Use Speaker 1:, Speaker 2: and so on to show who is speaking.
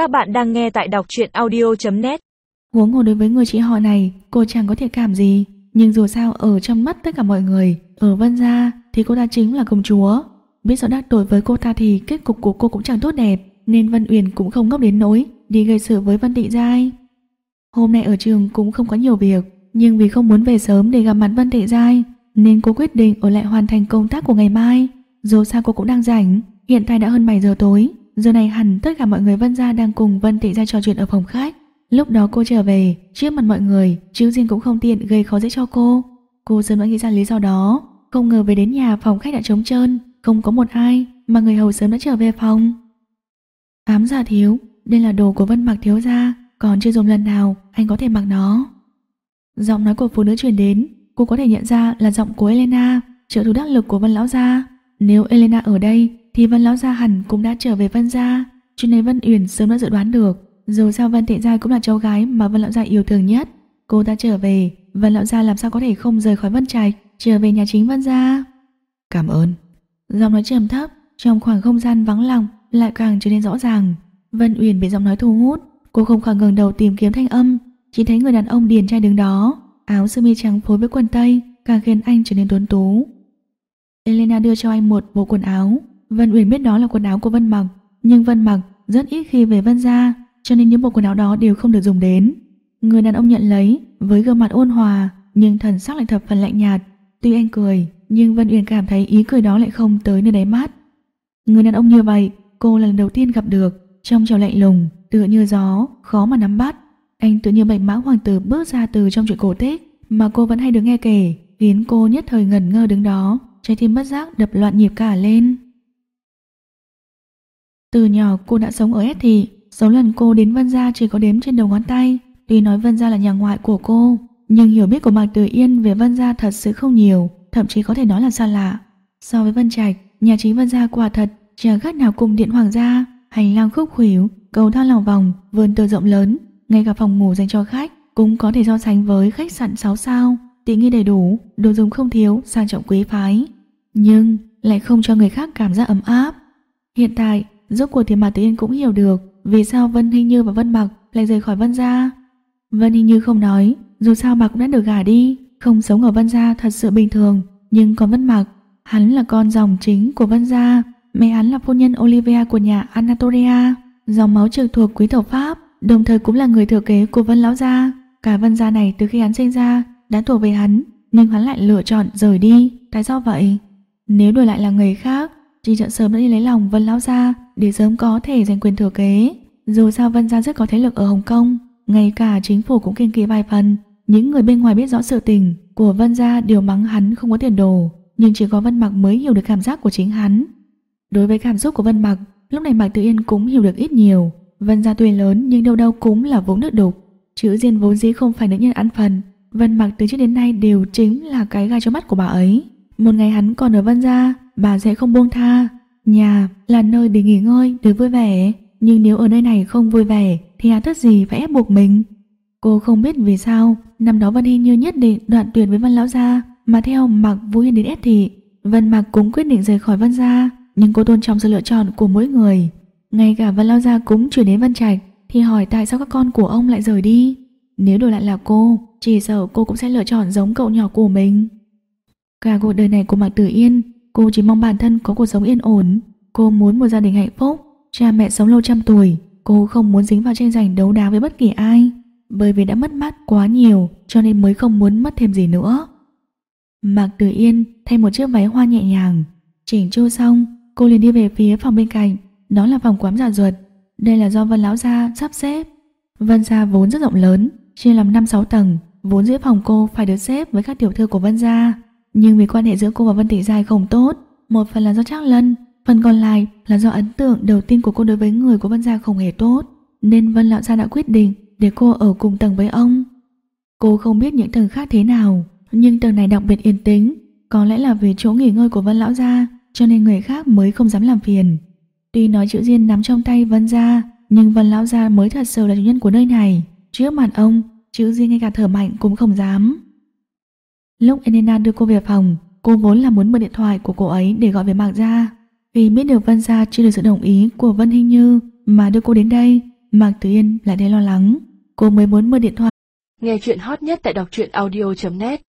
Speaker 1: Các bạn đang nghe tại đọc truyện audio.net
Speaker 2: Huống hồ đối với người chị họ này, cô chẳng có thiện cảm gì. Nhưng dù sao ở trong mắt tất cả mọi người, ở Vân Gia thì cô ta chính là công chúa. Biết rõ đắc tội với cô ta thì kết cục của cô cũng chẳng tốt đẹp, nên Vân Uyển cũng không ngốc đến nỗi đi gây sự với Vân Tị Giai. Hôm nay ở trường cũng không có nhiều việc, nhưng vì không muốn về sớm để gặp mặt Vân Tị Giai, nên cô quyết định ở lại hoàn thành công tác của ngày mai. Dù sao cô cũng đang rảnh, hiện tại đã hơn 7 giờ tối, giờ này hẳn tất cả mọi người Vân gia đang cùng Vân Tị ra trò chuyện ở phòng khách. Lúc đó cô trở về, trước mặt mọi người, chiếu riêng cũng không tiện gây khó dễ cho cô. Cô sớm đã nghĩ ra lý do đó, không ngờ về đến nhà phòng khách đã trống trơn, không có một ai, mà người hầu sớm đã trở về phòng. Ám giả thiếu, đây là đồ của Vân mặc thiếu gia, còn chưa dùng lần nào, anh có thể mặc nó. Giọng nói của phụ nữ truyền đến, cô có thể nhận ra là giọng của Elena, trợ thủ đắc lực của Vân lão gia. Nếu Elena ở đây, thì Vân lão gia hẳn cũng đã trở về Vân gia, cho nên Vân Uyển sớm đã dự đoán được. Dù sao Vân Tệ Giai cũng là cháu gái mà Vân lão gia yêu thương nhất. Cô ta trở về, Vân lão gia làm sao có thể không rời khỏi Vân Trạch, trở về nhà chính Vân gia. Cảm ơn. Giọng nói trầm thấp, trong khoảng không gian vắng lặng lại càng trở nên rõ ràng. Vân Uyển bị giọng nói thu hút, cô không khỏi ngẩng đầu tìm kiếm thanh âm, chỉ thấy người đàn ông điển trai đứng đó, áo sơ mi trắng phối với quần tây, càng khiến anh trở nên tuấn tú. Elena đưa cho anh một bộ quần áo, Vân Uyển biết đó là quần áo của Vân Mặc, nhưng Vân Mặc rất ít khi về Vân gia, cho nên những bộ quần áo đó đều không được dùng đến. Người đàn ông nhận lấy với gương mặt ôn hòa, nhưng thần sắc lại thập phần lạnh nhạt. Tuy anh cười, nhưng Vân Uyển cảm thấy ý cười đó lại không tới nơi đáy mắt. Người đàn ông như vậy, cô là lần đầu tiên gặp được, trong trào lạnh lùng, tựa như gió, khó mà nắm bắt. Anh tự như bệnh mã hoàng tử bước ra từ trong chuyện cổ tích mà cô vẫn hay được nghe kể, khiến cô nhất thời ngẩn ngơ đứng đó, trái tim bất giác đập loạn nhịp cả lên. Từ nhỏ cô đã sống ở S thị, số lần cô đến Vân Gia chỉ có đếm trên đầu ngón tay. Tuy nói Vân Gia là nhà ngoại của cô, nhưng hiểu biết của Mạc Tử Yên về Vân Gia thật sự không nhiều, thậm chí có thể nói là xa lạ. So với Vân Trạch, nhà chính Vân Gia quả thật chẳng khác nào cùng điện hoàng gia, hành lang khúc khuỷu, cầu thang lòng vòng, vườn tường rộng lớn, ngay cả phòng ngủ dành cho khách cũng có thể so sánh với khách sạn 6 sao, tiện nghi đầy đủ, đồ dùng không thiếu, sang trọng quý phái. Nhưng lại không cho người khác cảm giác ấm áp. Hiện tại, rốt cuộc thì Mạc Tử Yên cũng hiểu được vì sao Vân Hình Như và Vân Mặc lại rời khỏi Vân gia. Vân Hình Như không nói, dù sao bà cũng đã được gả đi, không sống ở Vân gia thật sự bình thường, nhưng còn Vân Mặc, hắn là con dòng chính của Vân gia, mẹ hắn là phu nhân Olivia của nhà Anatolia, dòng máu trực thuộc quý tộc Pháp, đồng thời cũng là người thừa kế của Vân lão gia. Cả Vân gia này từ khi hắn sinh ra đã thuộc về hắn, nhưng hắn lại lựa chọn rời đi, tại sao vậy? Nếu đổi lại là người khác, chỉ chọn sớm đã đi lấy lòng Vân lão gia để sớm có thể giành quyền thừa kế. Dù sao Vân gia rất có thế lực ở Hồng Kông, ngay cả chính phủ cũng kiên kỵ vài phần. Những người bên ngoài biết rõ sự tình của Vân gia đều mắng hắn không có tiền đồ, nhưng chỉ có Vân Mặc mới hiểu được cảm giác của chính hắn. Đối với cảm xúc của Vân Mặc, lúc này Mạc Tử Yên cũng hiểu được ít nhiều. Vân gia tuy lớn nhưng đâu đâu cũng là vốn nước đục. Chữ Diên vốn dĩ không phải nữ nhân ăn phần. Vân Mặc từ trước đến nay đều chính là cái gai cho mắt của bà ấy. Một ngày hắn còn ở Vân gia, bà sẽ không buông tha. Nhà là nơi để nghỉ ngơi, để vui vẻ. Nhưng nếu ở nơi này không vui vẻ thì hà tất gì phải ép buộc mình. Cô không biết vì sao năm đó Vân Hy Như nhất định đoạn tuyệt với Vân Lão Gia mà theo Mạc Vũ Hiên đến ép thị. Vân Mạc cũng quyết định rời khỏi Vân Gia nhưng cô tôn trọng sự lựa chọn của mỗi người. Ngay cả Vân lão Gia cũng chuyển đến Vân Trạch thì hỏi tại sao các con của ông lại rời đi. Nếu đổi lại là cô, chỉ sợ cô cũng sẽ lựa chọn giống cậu nhỏ của mình. Cả cuộc đời này của Mạc Tử Yên, cô chỉ mong bản thân có cuộc sống yên ổn. Cô muốn một gia đình hạnh phúc, cha mẹ sống lâu trăm tuổi. Cô không muốn dính vào tranh giành đấu đá với bất kỳ ai. Bởi vì đã mất mát quá nhiều cho nên mới không muốn mất thêm gì nữa. Mạc Tử Yên thay một chiếc váy hoa nhẹ nhàng, chỉnh chu xong Cô liền đi về phía phòng bên cạnh Đó là phòng quán giả ruột Đây là do Vân Lão Gia sắp xếp Vân Gia vốn rất rộng lớn Chia làm 5-6 tầng Vốn giữa phòng cô phải được xếp với các tiểu thư của Vân Gia nhưng vì quan hệ giữa cô và Vân Tỷ Giai không tốt Một phần là do Trác Lân Phần còn lại là do ấn tượng đầu tiên của cô đối với người của Vân Gia không hề tốt Nên Vân Lão Gia đã quyết định Để cô ở cùng tầng với ông Cô không biết những tầng khác thế nào Nhưng tầng này đặc biệt yên tĩnh Có lẽ là vì chỗ nghỉ ngơi của Vân Lão Gia cho nên người khác mới không dám làm phiền. Tuy nói chữ Diên nắm trong tay Vân gia, nhưng Vân lão gia mới thật sự là chủ nhân của nơi này. Trước mặt ông, chữ Diên ngay cả thở mạnh cũng không dám. Lúc Elena đưa cô về phòng, cô vốn là muốn mượn điện thoại của cô ấy để gọi về mạng gia. Vì biết được Vân gia chưa được sự đồng ý của Vân Hình Như mà đưa cô đến đây, Mạc Tử Yên lại thấy lo lắng. Cô mới muốn mượn điện thoại.
Speaker 1: Nghe chuyện hot nhất tại đọc truyện audio.net